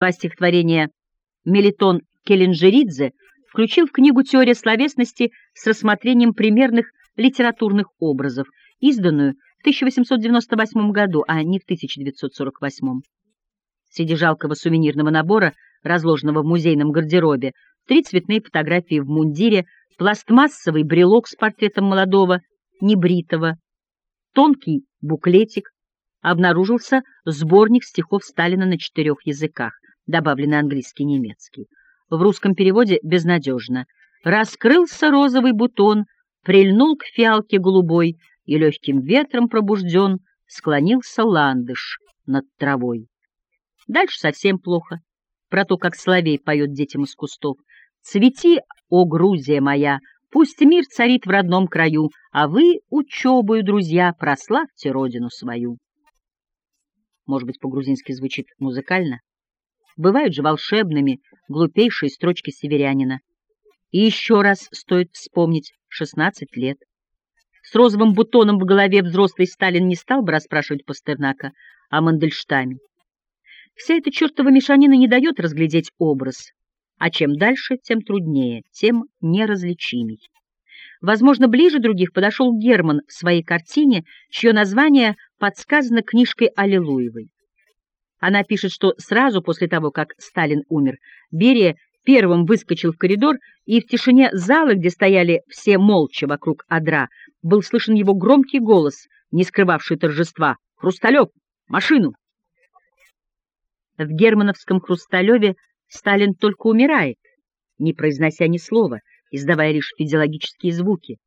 Два стихотворения Мелитон Келлинджеридзе включил в книгу «Теория словесности» с рассмотрением примерных литературных образов, изданную в 1898 году, а не в 1948. Среди жалкого сувенирного набора, разложенного в музейном гардеробе, три цветные фотографии в мундире, пластмассовый брелок с портретом молодого, небритого, тонкий буклетик, обнаружился сборник стихов Сталина на четырех языках, добавленный английский и немецкий. В русском переводе безнадежно. «Раскрылся розовый бутон, прильнул к фиалке голубой, и легким ветром пробужден склонился ландыш над травой». Дальше совсем плохо. Про то, как Соловей поет детям из кустов. «Цвети, о Грузия моя, пусть мир царит в родном краю, а вы, учебою, друзья, прославьте родину свою». Может быть, по-грузински звучит музыкально? Бывают же волшебными, глупейшие строчки северянина. И еще раз стоит вспомнить 16 лет. С розовым бутоном в голове взрослый Сталин не стал бы расспрашивать Пастернака о Мандельштаме. Вся эта чертова мешанина не дает разглядеть образ, а чем дальше, тем труднее, тем неразличимей. Возможно, ближе других подошел Герман в своей картине, чье название подсказано книжкой Аллилуевой. Она пишет, что сразу после того, как Сталин умер, Берия первым выскочил в коридор, и в тишине зала, где стояли все молча вокруг адра, был слышен его громкий голос, не скрывавший торжества. «Хрусталев! Машину!» В германовском Хрусталеве Сталин только умирает, не произнося ни слова, издавая лишь физиологические звуки.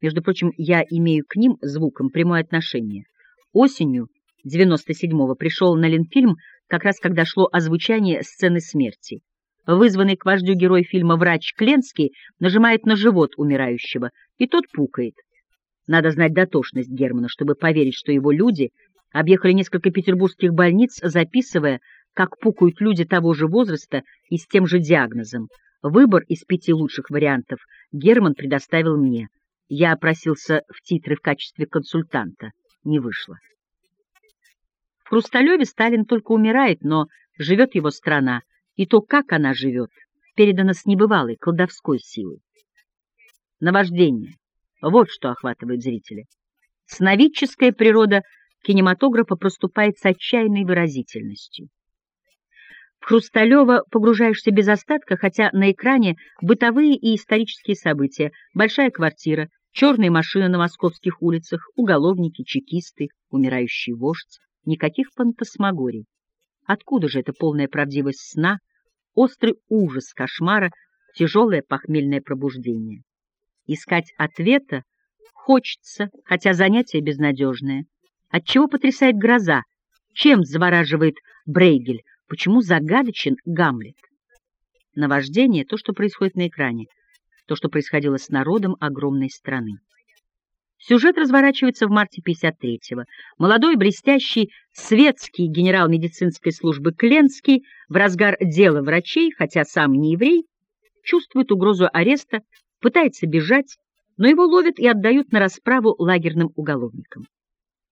Между прочим, я имею к ним звукам прямое отношение. Осенью 97-го пришел на Ленфильм как раз когда шло озвучание сцены смерти. Вызванный к вождю герой фильма врач Кленский нажимает на живот умирающего, и тот пукает. Надо знать дотошность Германа, чтобы поверить, что его люди объехали несколько петербургских больниц, записывая как пукают люди того же возраста и с тем же диагнозом. Выбор из пяти лучших вариантов Герман предоставил мне. Я опросился в титры в качестве консультанта. Не вышло. В Хрусталеве Сталин только умирает, но живет его страна, и то, как она живет, передано с небывалой колдовской силой. Наваждение. Вот что охватывает зрителя. Сновидческая природа кинематографа проступает с отчаянной выразительностью. В Хрусталева погружаешься без остатка, хотя на экране бытовые и исторические события, большая квартира, черные машины на московских улицах, уголовники, чекисты, умирающий вождь, никаких фантасмагорий. Откуда же эта полная правдивость сна, острый ужас кошмара, тяжелое похмельное пробуждение? Искать ответа хочется, хотя занятие безнадежное. Отчего потрясает гроза? Чем завораживает Брейгель? Почему загадочен Гамлет? Наваждение — то, что происходит на экране, то, что происходило с народом огромной страны. Сюжет разворачивается в марте 53-го. Молодой, блестящий, светский генерал медицинской службы Кленский в разгар дела врачей, хотя сам не еврей, чувствует угрозу ареста, пытается бежать, но его ловят и отдают на расправу лагерным уголовникам.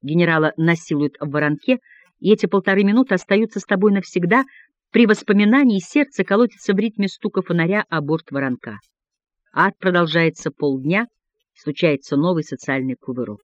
Генерала насилуют в воронке, и эти полторы минуты остаются с тобой навсегда, при воспоминании сердце колотится в ритме стука фонаря о борт воронка. Ад продолжается полдня, случается новый социальный кувырок.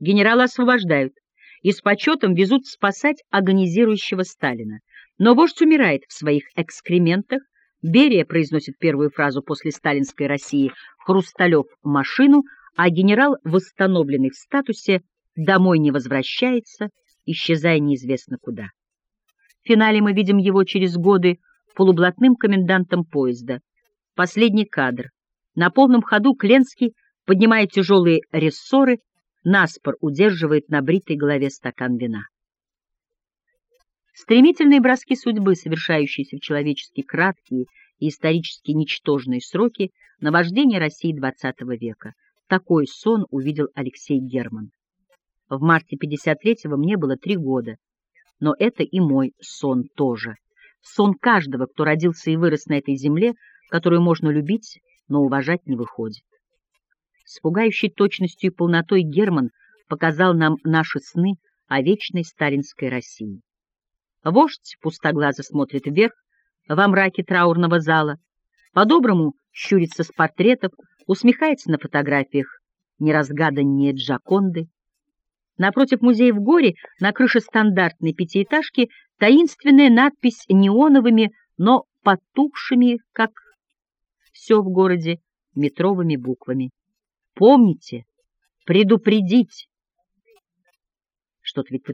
Генерала освобождают и с почетом везут спасать агонизирующего Сталина. Но вождь умирает в своих экскрементах, Берия произносит первую фразу после сталинской России «Хрусталев — машину», а генерал, восстановленный в статусе, домой не возвращается, исчезая неизвестно куда. В финале мы видим его через годы полублатным комендантом поезда. Последний кадр. На полном ходу Кленский поднимает тяжелые рессоры, наспор удерживает на бритой голове стакан вина. Стремительные броски судьбы, совершающиеся в человечески краткие и исторически ничтожные сроки наваждения России XX века. Такой сон увидел Алексей Герман. В марте 53-го мне было три года, но это и мой сон тоже. Сон каждого, кто родился и вырос на этой земле, которую можно любить, но уважать не выходит. С пугающей точностью и полнотой Герман показал нам наши сны о вечной сталинской России. Вождь пустоглазо смотрит вверх, во мраке траурного зала, по-доброму щурится с портретов, усмехается на фотографиях неразгаданнее Джаконды. Напротив музея в горе, на крыше стандартной пятиэтажки, таинственная надпись неоновыми, но потухшими, как все в городе, метровыми буквами. Помните, предупредить. Что-то ведь